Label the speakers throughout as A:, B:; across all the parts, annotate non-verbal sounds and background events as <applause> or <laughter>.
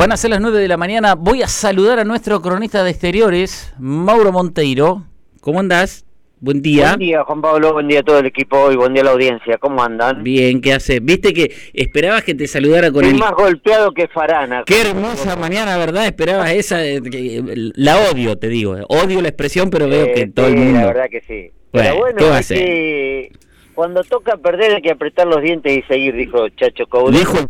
A: Van a ser las 9 de la mañana. Voy a saludar a nuestro cronista de exteriores, Mauro Monteiro. ¿Cómo andás? Buen día.
B: Buen día, Juan Pablo. Buen día a todo el equipo y buen día a la audiencia. ¿Cómo andan?
A: Bien, ¿qué hace? Viste que esperabas que te saludara con
B: Estoy
A: el...
B: más golpeado que Farana.
A: Qué hermosa mañana, ¿verdad? Esperabas <laughs> esa... eh, que- La odio, te digo. Odio la expresión, pero veo
B: Eh,
A: que todo el mundo...
B: La verdad que sí.
A: Bueno,
B: Pero bueno,
A: ¿qué va a
B: que- cuando toca perder hay que apretar los dientes y seguir, dijo Chacho Coudet.
A: Dijo el-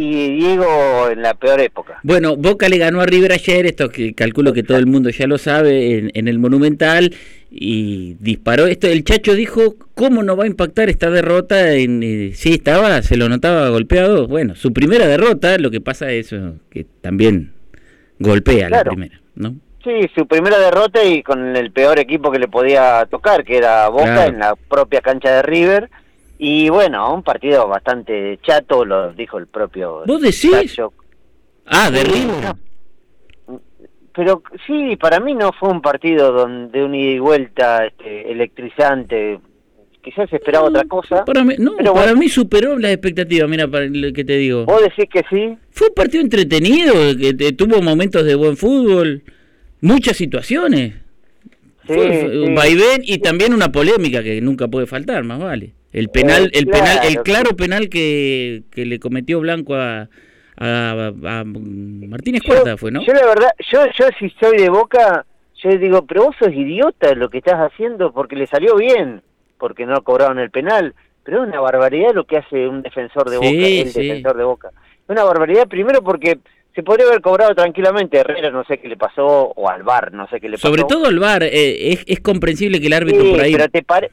B: Y Diego en la peor época.
A: Bueno, Boca le ganó a River ayer, esto que calculo que todo el mundo ya lo sabe, en, en el Monumental, y disparó esto. El Chacho dijo, ¿cómo no va a impactar esta derrota? En, eh, sí, estaba, se lo notaba golpeado. Bueno, su primera derrota, lo que pasa es que también golpea la primera, ¿no?
B: Sí, su primera derrota y con el peor equipo que le podía tocar, que era Boca
A: Claro.
B: en la propia cancha de River. Y bueno, un partido bastante chato, lo dijo el propio
A: ¿Vos decís? Ah, de River.
B: Pero sí, para mí no fue un partido donde un ida y vuelta este, electrizante. Quizás se esperaba otra cosa.
A: Para mí, no,
B: Pero
A: para
B: bueno.
A: mí superó las expectativas, mira, para lo que te digo.
B: ¿Vos decís que sí?
A: Fue un partido entretenido, que te- tuvo momentos de buen fútbol, muchas situaciones.
B: Sí,
A: Fue- fue
B: sí.
A: un vaivén y también una polémica que nunca puede faltar, más vale. El penal, el penal, el
B: claro,
A: penal que, que le cometió Blanco a, a, a Martínez Cuarta fue, ¿no?
B: Yo la verdad, yo, yo si soy de Boca, yo digo, pero vos sos idiota lo que estás haciendo porque le salió bien, porque no cobraron el penal. Pero es una barbaridad lo que hace un defensor de
A: Sí,
B: Boca, el
A: sí.
B: defensor de Boca. Es una barbaridad primero porque se podría haber cobrado tranquilamente. Herrera no sé qué le pasó, o al VAR no sé qué le pasó.
A: Sobre todo el VAR, eh, es, es comprensible que el árbitro
B: Sí,
A: por ahí...
B: pero te pare-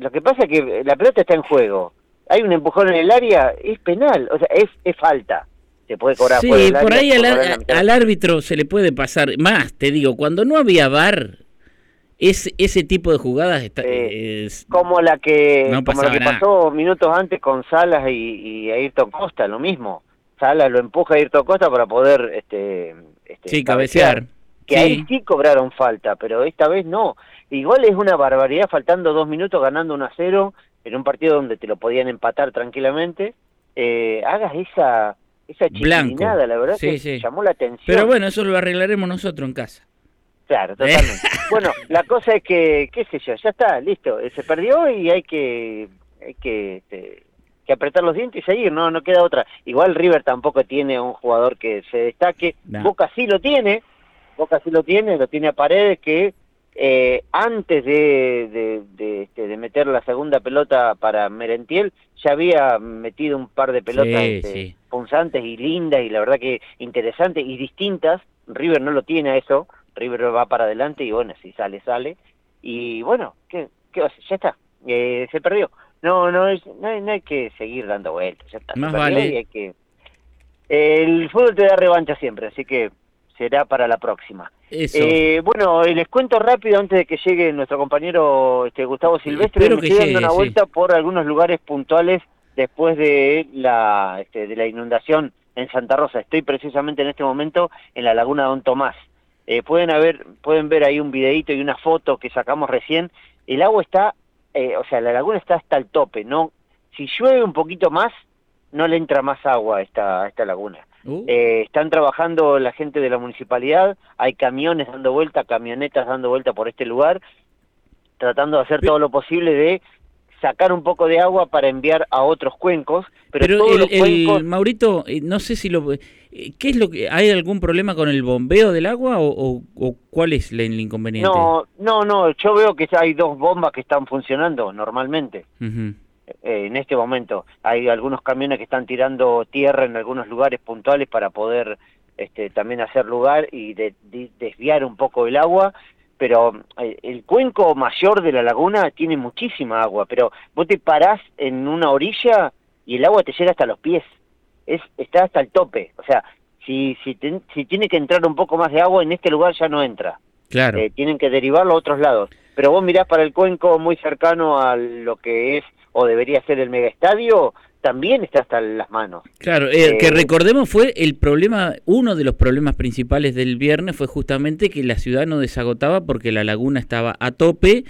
B: Lo que pasa es que la pelota está en juego. Hay un empujón en el área, es penal, o sea, es, es falta. Se puede cobrar
A: Sí,
B: fuera del
A: por
B: área,
A: ahí al, ar- árbitro se le puede pasar. Más, te digo, cuando no había VAR, es, ese tipo de jugadas está, es-
B: como la que
A: No
B: como la que pasó minutos antes con Salas y, y Ayrton Costa lo mismo Salas lo empuja a Ayrton Costa para poder este, este
A: sí, cabecear.
B: que
A: Sí.
B: ahí sí cobraron falta pero esta vez no igual es una barbaridad faltando dos minutos ganando 1 a 0 en un partido donde te lo podían empatar tranquilamente eh, hagas esa esa chiquilinada la verdad
A: Sí,
B: que
A: sí.
B: llamó la atención
A: Pero bueno, eso lo arreglaremos nosotros en casa.
B: Claro, totalmente. <laughs> bueno, la cosa es que, qué sé yo, ya está, listo. eh, Se perdió y hay que, hay que, este, que apretar los dientes y seguir, no, no queda otra. Igual River tampoco tiene un jugador que se destaque.
A: No.
B: Boca sí lo tiene, Boca sí lo tiene, lo tiene a Paredes que eh, antes de, de, de, este, de meter la segunda pelota para Merentiel ya había metido un par de pelotas
A: Sí,
B: este,
A: sí.
B: punzantes y lindas y la verdad que interesantes y distintas. River no lo tiene a eso, River va para adelante y bueno, si sale, sale. Y bueno, ¿qué, qué va a hacer? Ya está, eh, se perdió. No, no, es, no, hay, no hay que seguir dando vueltas, ya está.
A: Más vale.
B: hay que... El fútbol te da revancha siempre, así que será para la próxima. Eh, bueno, eh, les cuento rápido antes de que llegue nuestro compañero este, Gustavo Silvestre.
A: Espero que
B: estoy dando una
A: sí.
B: vuelta por algunos lugares puntuales después de la, este, de la inundación en Santa Rosa. Estoy precisamente en este momento en la laguna Don Tomás. Eh, pueden, haber, pueden ver ahí un videito y una foto que sacamos recién. El agua está, eh, o sea, la laguna está hasta el tope. No, si llueve un poquito más, no le entra más agua a esta, a esta laguna.
A: Uh,
B: Eh, están trabajando la gente de la municipalidad, hay camiones dando vuelta, camionetas dando vuelta por este lugar, tratando de hacer todo lo posible de sacar un poco de agua para enviar a otros cuencos, pero,
A: pero
B: todos
A: el,
B: los
A: el-
B: cuencos...
A: Maurito, eh, no sé si lo... eh, ¿Qué es lo que... ¿Hay algún problema con el bombeo del agua o, o- o cuál es el inconveniente?
B: No, no, no, yo veo que hay dos bombas que están funcionando normalmente. En este momento. Hay algunos camiones que están tirando tierra en algunos lugares puntuales para poder este, también hacer lugar y de- de- desviar un poco el agua, pero eh, el cuenco mayor de la laguna tiene muchísima agua, pero vos te parás en una orilla y el agua te llega hasta los pies, es está hasta el tope, o sea, si, si, ten- si tiene que entrar un poco más de agua en este lugar ya no entra
A: Claro.
B: eh, tienen que derivarlo a otros lados. Pero vos mirás para el cuenco muy cercano a lo que es o debería ser el megaestadio, también está hasta las manos.
A: Claro, eh, que
B: Eh,
A: recordemos fue el problema, uno de los problemas principales del viernes fue justamente que la ciudad no desagotaba porque la laguna estaba a tope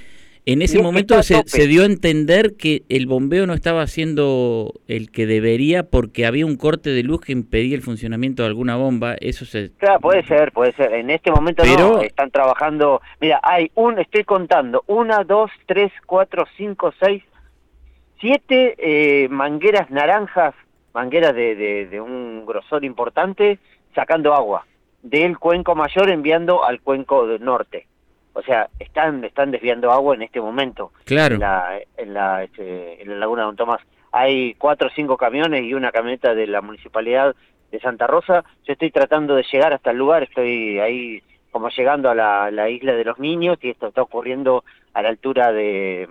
A: En ese momento se, dio a entender que el bombeo no estaba haciendo el que debería porque había un corte de luz que impedía el funcionamiento de alguna bomba. Eso se.
B: Claro, puede ser, puede ser. En este momento no, están trabajando. Mira, hay un, estoy contando, una, dos, tres, cuatro, cinco, seis, siete eh, mangueras naranjas, mangueras de, de un grosor importante, sacando agua del cuenco mayor enviando al cuenco del norte. O sea, están están desviando agua en este momento.
A: Claro.
B: En la, en la, este, en la laguna de Don Tomás. Hay cuatro o cinco camiones y una camioneta de la municipalidad de Santa Rosa. Yo estoy tratando de llegar hasta el lugar, estoy ahí como llegando a la, la isla de los niños y esto está ocurriendo a la altura de,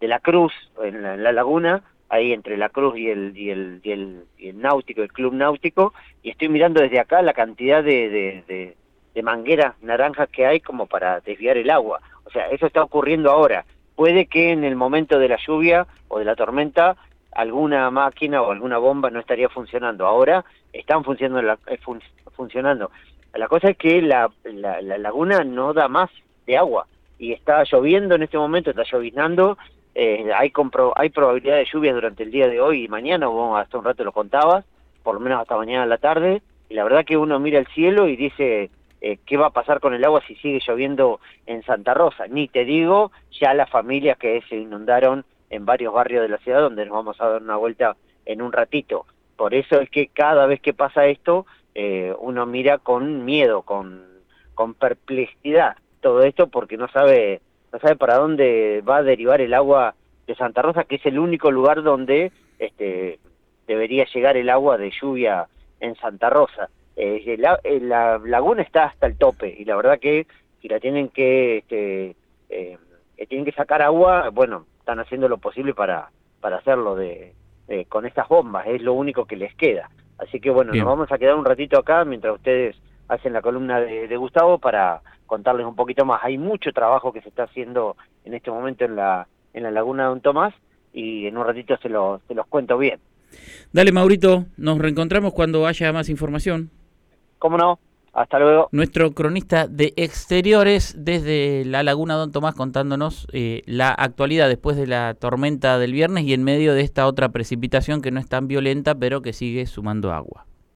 B: de la Cruz, en la laguna, ahí entre la Cruz y el, y el, y el, el náutico, el club náutico, y estoy mirando desde acá la cantidad de, de, de, mangueras naranjas que hay como para desviar el agua. O sea, eso está ocurriendo ahora. Puede que en el momento de la lluvia o de la tormenta alguna máquina o alguna bomba no estaría funcionando. Ahora están funcionando. La, eh, funcionando. la cosa es que la, la, la, laguna no da más de agua y está lloviendo en este momento, está lloviznando eh, hay, compro hay probabilidad de lluvias durante el día de hoy y mañana, vos hasta un rato lo contabas, por lo menos hasta mañana en la tarde, y la verdad que uno mira el cielo y dice, eh, ¿qué va a pasar con el agua si sigue lloviendo en Santa Rosa? Ni te digo ya las familias que se inundaron en varios barrios de la ciudad donde nos vamos a dar una vuelta en un ratito. Por eso es que cada vez que pasa esto, eh, uno mira con miedo, con, perplejidad todo esto porque no sabe no sabe para dónde va a derivar el agua de Santa Rosa, que es el único lugar donde este, debería llegar el agua de lluvia en Santa Rosa. Eh, la, eh, la, laguna está hasta el tope y la verdad que si la tienen que este, eh, tienen que sacar agua, bueno, están haciendo lo posible para para hacerlo de, con estas bombas, es lo único que les queda. Así que bueno, nos vamos a quedar un ratito acá mientras ustedes hacen la columna de Gustavo para contarles un poquito más. Hay mucho trabajo que se está haciendo en este momento en la, en la laguna de Don Tomás y en un ratito se los, se los cuento bien.
A: Dale, Maurito, nos reencontramos cuando haya más información.
B: ¿Cómo no? Hasta luego.
A: Nuestro cronista de exteriores desde la Laguna Don Tomás contándonos eh, la actualidad después de la tormenta del viernes y en medio de esta otra precipitación que no es tan violenta pero que sigue sumando agua.